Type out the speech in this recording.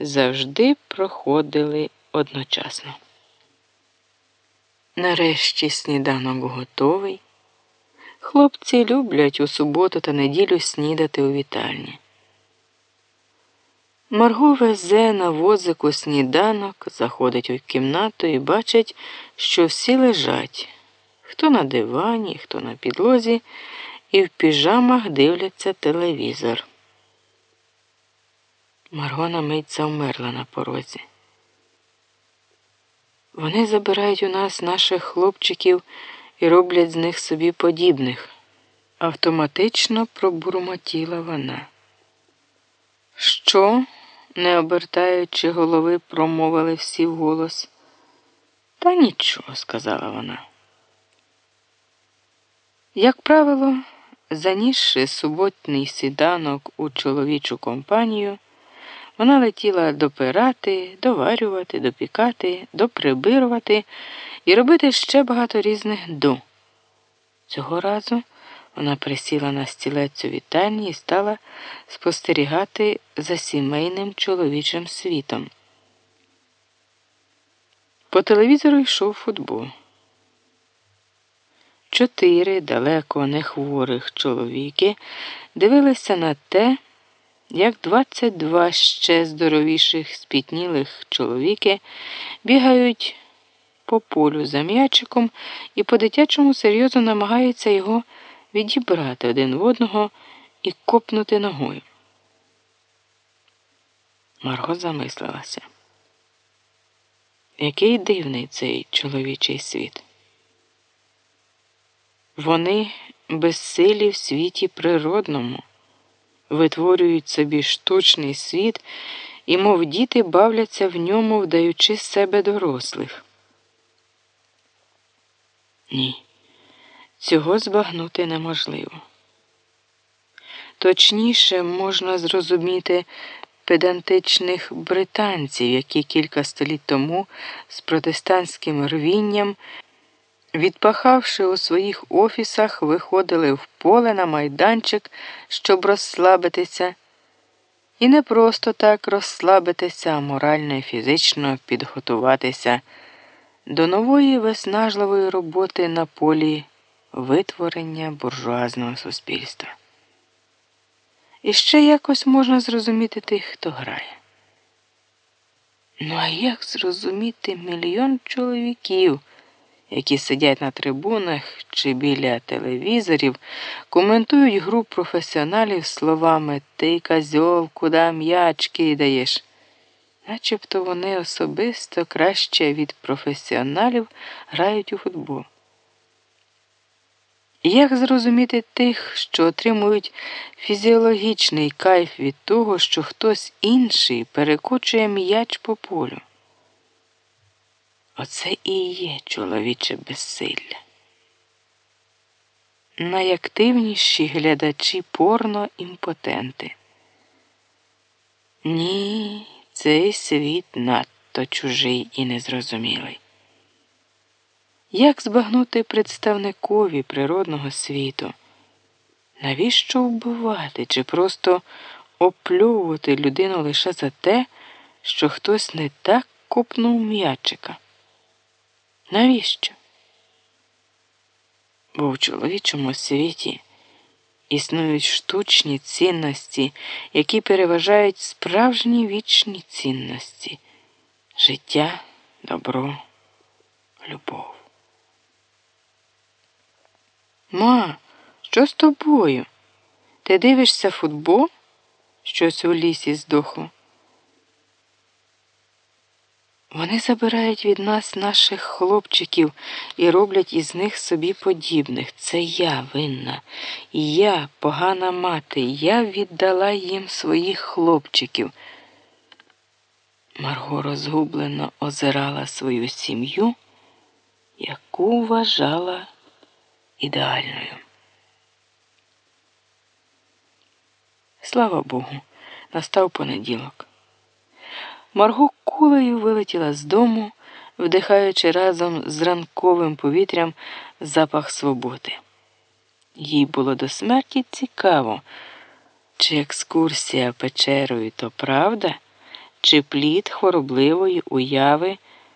завжди проходили одночасно. Нарешті сніданок готовий. Хлопці люблять у суботу та неділю снідати у вітальні. Марго везе на возику сніданок, заходить у кімнату і бачить, що всі лежать хто на дивані, хто на підлозі, і в піжамах дивляться телевізор. Маргона мить завмерла на порозі. Вони забирають у нас наших хлопчиків і роблять з них собі подібних. Автоматично пробурмотіла вона. Що? не обертаючи голови, промовили всі вголос. Та нічого, сказала вона. Як правило, занісши суботній сіданок у чоловічу компанію, вона летіла допирати, доварювати, допікати, доприбирувати і робити ще багато різних до. Цього разу вона присіла на стілець у вітальні і стала спостерігати за сімейним чоловічим світом. По телевізору йшов футбол. Чотири далеко не хворих чоловіки дивилися на те, як 22 ще здоровіших спітнілих чоловіки бігають по полю за м'ячиком і по-дитячому серйозно намагаються його відібрати один в одного і копнути ногою. Марго замислилася. Який дивний цей чоловічий світ. Вони безсилі в світі природному, витворюють собі штучний світ і, мов діти, бавляться в ньому, вдаючи себе дорослих. Ні, цього збагнути неможливо. Точніше можна зрозуміти педантичних британців, які кілька століть тому з протестантським рвінням. Відпахавши у своїх офісах, виходили в поле на майданчик, щоб розслабитися, і не просто так розслабитися, а морально і фізично підготуватися до нової виснажливої роботи на полі витворення буржуазного суспільства. І ще якось можна зрозуміти тих, хто грає. Ну а як зрозуміти мільйон чоловіків? Які сидять на трибунах чи біля телевізорів, коментують гру професіоналів словами Ти козьол, куди м'яч кидаєш. Начебто вони особисто краще від професіоналів грають у футбол. Як зрозуміти тих, що отримують фізіологічний кайф від того, що хтось інший перекочує м'яч по полю? Оце і є чоловіче безсилля. Найактивніші глядачі порно імпотенти. Ні, цей світ надто чужий і незрозумілий. Як збагнути представникові природного світу? Навіщо вбивати чи просто оплювати людину лише за те, що хтось не так копнув м'ячика? Навіщо? Бо в чоловічому світі існують штучні цінності, які переважають справжні вічні цінності життя, добро, любов. Ма, що з тобою? Ти дивишся футбол? Щось у лісі здохло. Вони забирають від нас наших хлопчиків і роблять із них собі подібних. Це я винна. Я, погана мати, я віддала їм своїх хлопчиків. Марго розгублено озирала свою сім'ю, яку вважала ідеальною. Слава Богу, настав понеділок. Марго кулею вилетіла з дому, вдихаючи разом з ранковим повітрям запах свободи. Їй було до смерті цікаво, чи екскурсія печерою то правда, чи плід хворобливої уяви